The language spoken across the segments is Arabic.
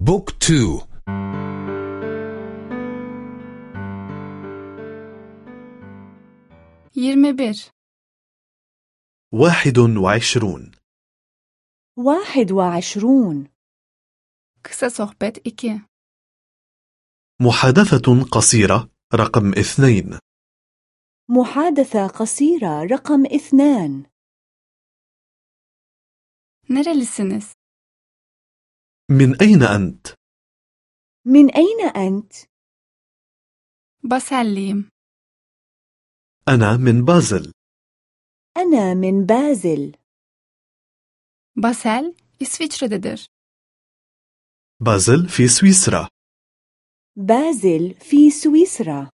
book two Yirmi bir. واحد وعشرون. واحد وعشرون. Kısa sohbet 2 محادثة قصيرة رقم اثنين. محادثة قصيرة رقم اثنان. Nerelisiniz? من أين أنت؟ من أين أنت؟ Baselliyim. أنا من بازل أنا من بازل Basel, İsviçre'dedir. بازل في سويسرا بازل في سويسرا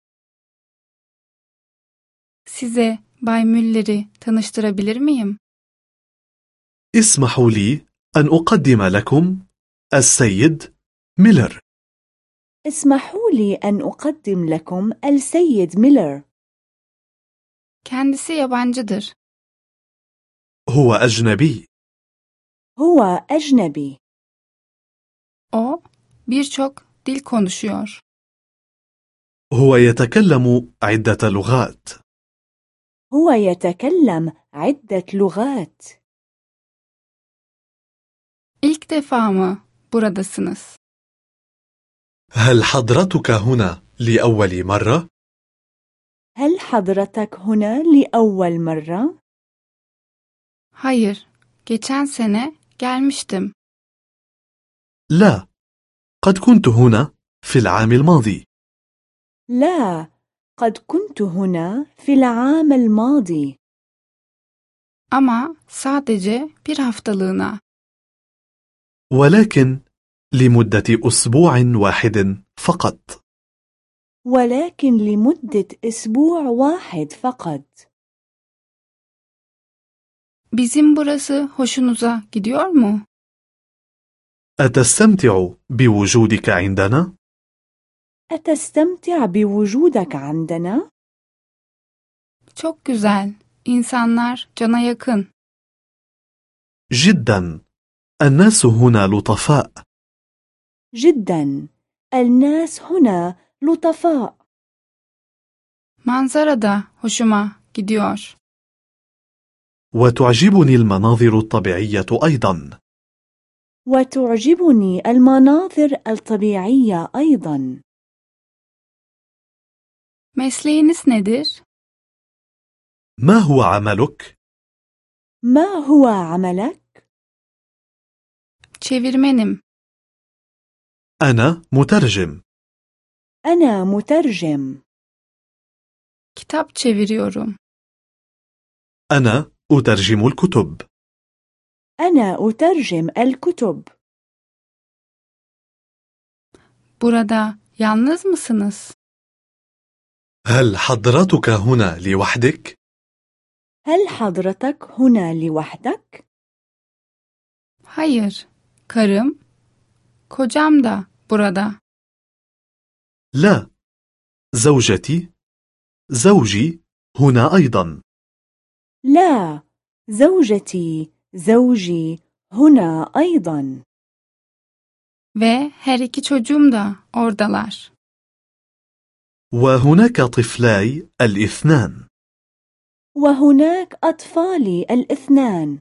Size Bay Müller'i tanıştırabilir miyim? اسمحوا لي أن أقدم لكم السيد ميلر. اسمحوا لي أن أقدم لكم السيد ميلر. Kendisi yabancıdır. هو أجنبي. هو أجنبي. O birçok dil konuşuyor. هو يتكلم عدة لغات. هو يتكلم عدة لغات. İlk defa mı? Buradasınız? هل حضرتك هنا لأول مرة؟ هل حضرتك هنا لأول مرة؟ Hayır, geçen sene gelmiştim. لا قد كنت هنا في العام الماضي لا قد كنت هنا في العام الماضي Ama sadece bir haftalığına. ولكن لمدة أسبوع واحد فقط ولكن لمدة أسبوع واحد فقط Bizim burası hoşunuza gidiyor mu? أتستمتع بوجودك عندنا؟ أتستمتع بوجودك عندنا؟ Çok güzel. İnsanlar cana yakın. جدا الناس هنا لطفاء جدا الناس هنا لطفاء Manzara da hoşuma gidiyor. وتعجبني المناظر الطبيعية أيضا وتعجبني المناظر الطبيعية أيضا Mesleğiniz nedir? ما هو عملك؟ ما هو عملك؟ Çevirmenim. أنا مترجم أنا مترجم Kitap çeviriyorum. أنا أترجم الكتب أنا أترجم الكتب Burada yalnız mısınız? هل حضرتك هنا لوحدك؟ هل حضرتك هنا لوحدك؟ Hayır. Karım, kocam da burada. لا زوجتي زوجي هنا أيضا لا زوجتي زوجي هنا أيضا Ve her iki çocuğum da oradalar. وهناك طفلاي الاثنان وهناك أطفالي الاثنان